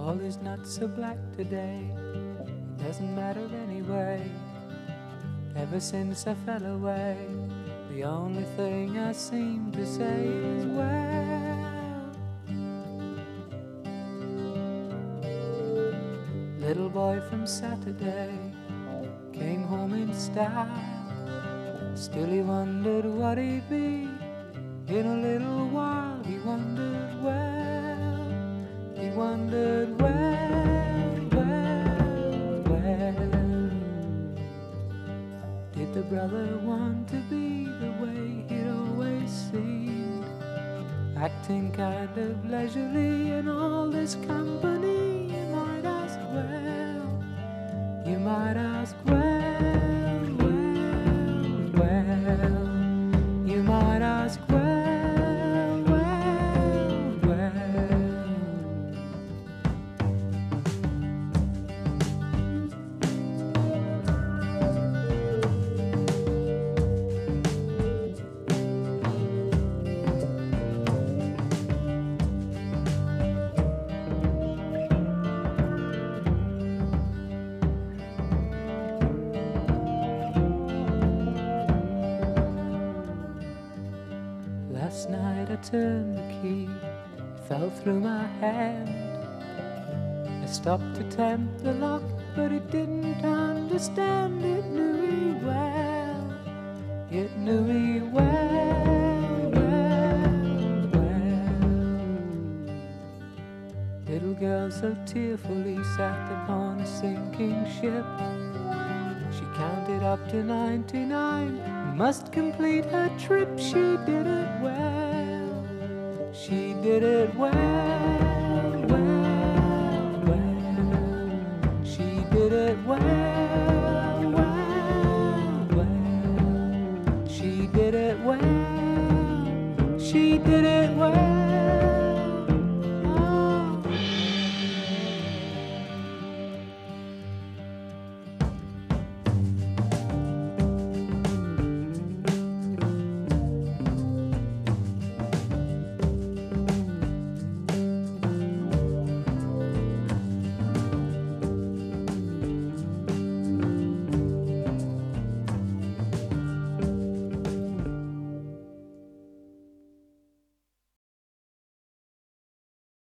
All is not so black today. It doesn't matter anyway. Ever since I fell away, the only thing I seem to say is well. Little boy from Saturday came home in style. Still he wondered what he'd be. In a little while he wondered well. Wondered well, well, well. Did the brother want to be the way he'd always seemed? Acting kind of leisurely in all this company, Last night I turned the key, it fell through my hand. I stopped to tempt the lock, but it didn't understand. It knew me well, it knew me well, well, well. Little girl so tearfully sat upon a sinking ship. She counted up to 99, must complete her trip. She did it well, she did it well, well, well. She did it well.